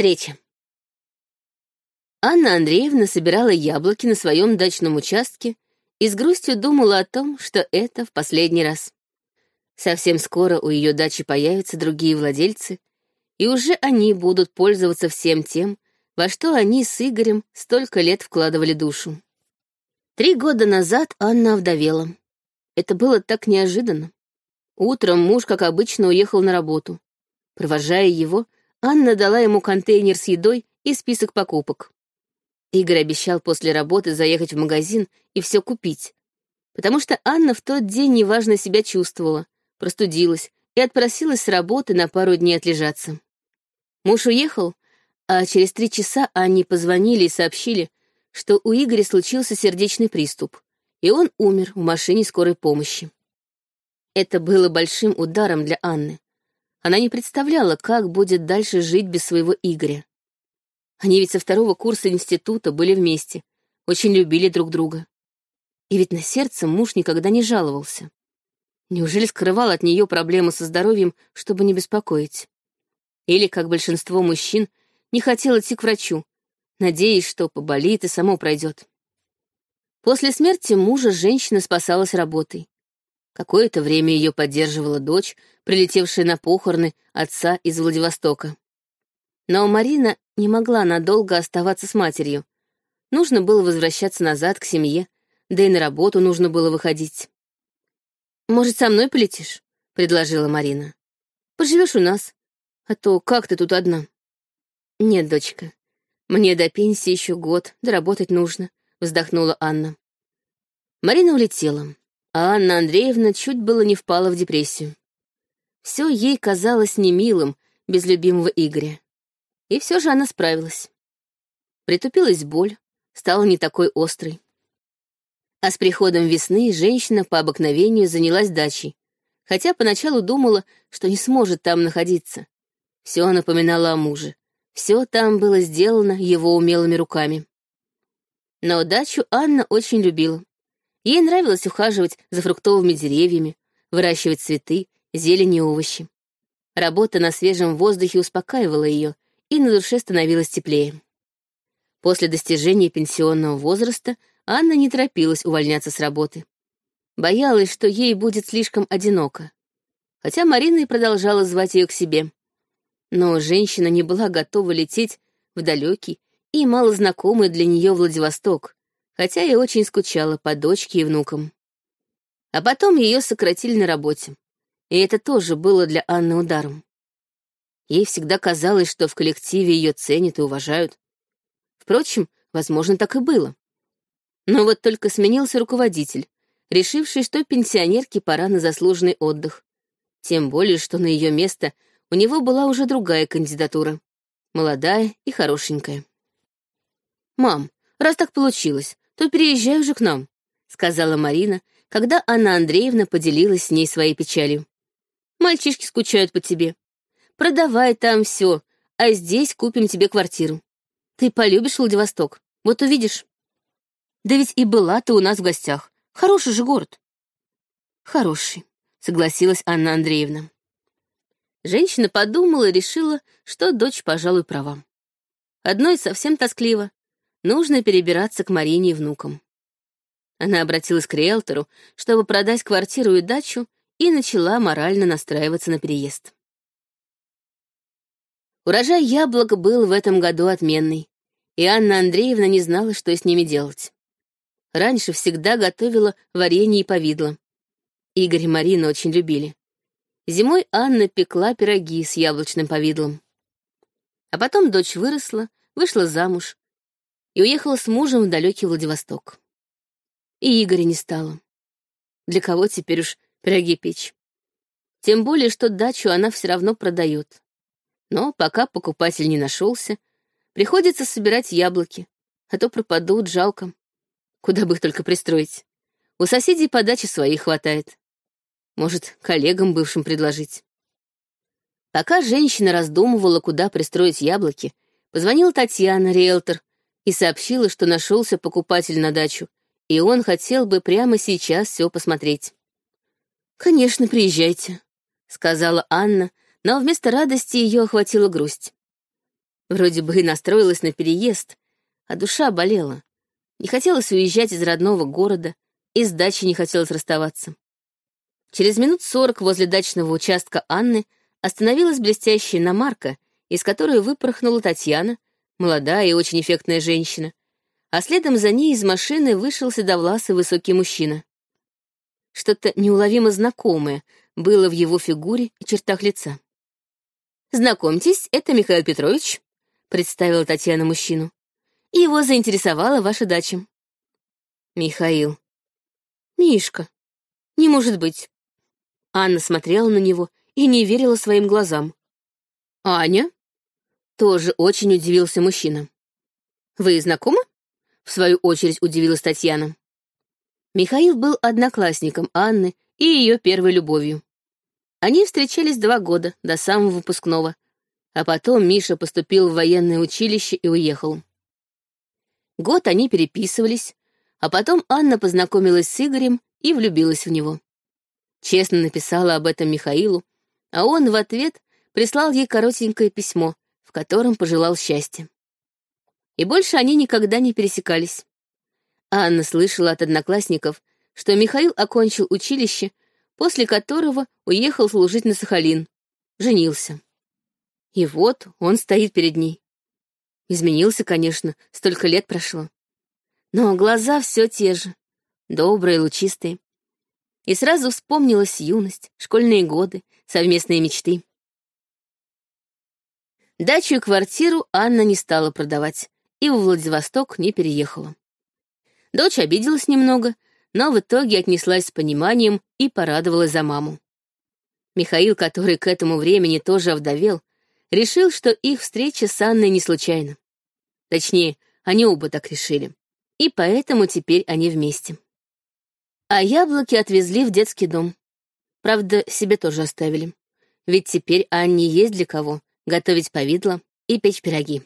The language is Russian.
Встреча. Анна Андреевна собирала яблоки на своем дачном участке и с грустью думала о том, что это в последний раз. Совсем скоро у ее дачи появятся другие владельцы, и уже они будут пользоваться всем тем, во что они с Игорем столько лет вкладывали душу. Три года назад Анна овдовела. Это было так неожиданно. Утром муж, как обычно, уехал на работу. Провожая его, Анна дала ему контейнер с едой и список покупок. Игорь обещал после работы заехать в магазин и все купить, потому что Анна в тот день неважно себя чувствовала, простудилась и отпросилась с работы на пару дней отлежаться. Муж уехал, а через три часа Анне позвонили и сообщили, что у Игоря случился сердечный приступ, и он умер в машине скорой помощи. Это было большим ударом для Анны. Она не представляла, как будет дальше жить без своего Игоря. Они ведь со второго курса института были вместе, очень любили друг друга. И ведь на сердце муж никогда не жаловался. Неужели скрывал от нее проблемы со здоровьем, чтобы не беспокоить? Или, как большинство мужчин, не хотел идти к врачу, надеясь, что поболит и само пройдет. После смерти мужа женщина спасалась работой. Какое-то время ее поддерживала дочь, прилетевшая на похороны отца из Владивостока. Но Марина не могла надолго оставаться с матерью. Нужно было возвращаться назад к семье, да и на работу нужно было выходить. «Может, со мной полетишь?» — предложила Марина. «Поживешь у нас, а то как ты тут одна?» «Нет, дочка, мне до пенсии еще год, доработать нужно», — вздохнула Анна. Марина улетела, а Анна Андреевна чуть было не впала в депрессию. Все ей казалось немилым без любимого Игоря. И все же она справилась. Притупилась боль, стала не такой острой. А с приходом весны женщина по обыкновению занялась дачей, хотя поначалу думала, что не сможет там находиться. Все напоминало о муже. Все там было сделано его умелыми руками. Но дачу Анна очень любила. Ей нравилось ухаживать за фруктовыми деревьями, выращивать цветы, зелень и овощи. Работа на свежем воздухе успокаивала ее, и на душе становилось теплее. После достижения пенсионного возраста Анна не торопилась увольняться с работы. Боялась, что ей будет слишком одиноко. Хотя Марина и продолжала звать ее к себе. Но женщина не была готова лететь в далекий и малознакомый для нее Владивосток, хотя и очень скучала по дочке и внукам. А потом ее сократили на работе. И это тоже было для Анны ударом. Ей всегда казалось, что в коллективе ее ценят и уважают. Впрочем, возможно, так и было. Но вот только сменился руководитель, решивший, что пенсионерке пора на заслуженный отдых. Тем более, что на ее место у него была уже другая кандидатура. Молодая и хорошенькая. «Мам, раз так получилось, то переезжай уже к нам», — сказала Марина, когда Анна Андреевна поделилась с ней своей печалью. «Мальчишки скучают по тебе. Продавай там все, а здесь купим тебе квартиру. Ты полюбишь Владивосток, вот увидишь. Да ведь и была ты у нас в гостях. Хороший же город. Хороший, согласилась Анна Андреевна. Женщина подумала и решила, что дочь, пожалуй, права. Одной совсем тоскливо. Нужно перебираться к Марине и внукам. Она обратилась к риэлтору, чтобы продать квартиру и дачу, и начала морально настраиваться на переезд. Урожай яблок был в этом году отменный, и Анна Андреевна не знала, что с ними делать. Раньше всегда готовила варенье и повидло. Игорь и Марина очень любили. Зимой Анна пекла пироги с яблочным повидлом. А потом дочь выросла, вышла замуж уехала с мужем в далекий Владивосток. И Игоря не стало. Для кого теперь уж пироги печь? Тем более, что дачу она все равно продает. Но пока покупатель не нашелся, приходится собирать яблоки, а то пропадут, жалко. Куда бы их только пристроить. У соседей подачи своих хватает. Может, коллегам бывшим предложить. Пока женщина раздумывала, куда пристроить яблоки, позвонила Татьяна, риэлтор, и сообщила, что нашелся покупатель на дачу, и он хотел бы прямо сейчас все посмотреть. «Конечно, приезжайте», — сказала Анна, но вместо радости ее охватила грусть. Вроде бы и настроилась на переезд, а душа болела. Не хотелось уезжать из родного города, и с дачей не хотелось расставаться. Через минут сорок возле дачного участка Анны остановилась блестящая иномарка, из которой выпорхнула Татьяна, молодая и очень эффектная женщина, а следом за ней из машины вышел седовласый высокий мужчина. Что-то неуловимо знакомое было в его фигуре и чертах лица. «Знакомьтесь, это Михаил Петрович», — представила Татьяна мужчину. «Его заинтересовала ваша дача». «Михаил». «Мишка. Не может быть». Анна смотрела на него и не верила своим глазам. «Аня?» Тоже очень удивился мужчина. «Вы знакомы?» В свою очередь удивилась Татьяна. Михаил был одноклассником Анны и ее первой любовью. Они встречались два года, до самого выпускного, а потом Миша поступил в военное училище и уехал. Год они переписывались, а потом Анна познакомилась с Игорем и влюбилась в него. Честно написала об этом Михаилу, а он в ответ прислал ей коротенькое письмо, в котором пожелал счастья. И больше они никогда не пересекались. Анна слышала от одноклассников, что Михаил окончил училище, после которого уехал служить на Сахалин, женился. И вот он стоит перед ней. Изменился, конечно, столько лет прошло. Но глаза все те же, добрые, лучистые. И сразу вспомнилась юность, школьные годы, совместные мечты. Дачу и квартиру Анна не стала продавать и в Владивосток не переехала. Дочь обиделась немного, но в итоге отнеслась с пониманием и порадовалась за маму. Михаил, который к этому времени тоже овдовел, решил, что их встреча с Анной не случайна. Точнее, они оба так решили. И поэтому теперь они вместе. А яблоки отвезли в детский дом. Правда, себе тоже оставили. Ведь теперь Анне есть для кого готовить повидло и печь пироги.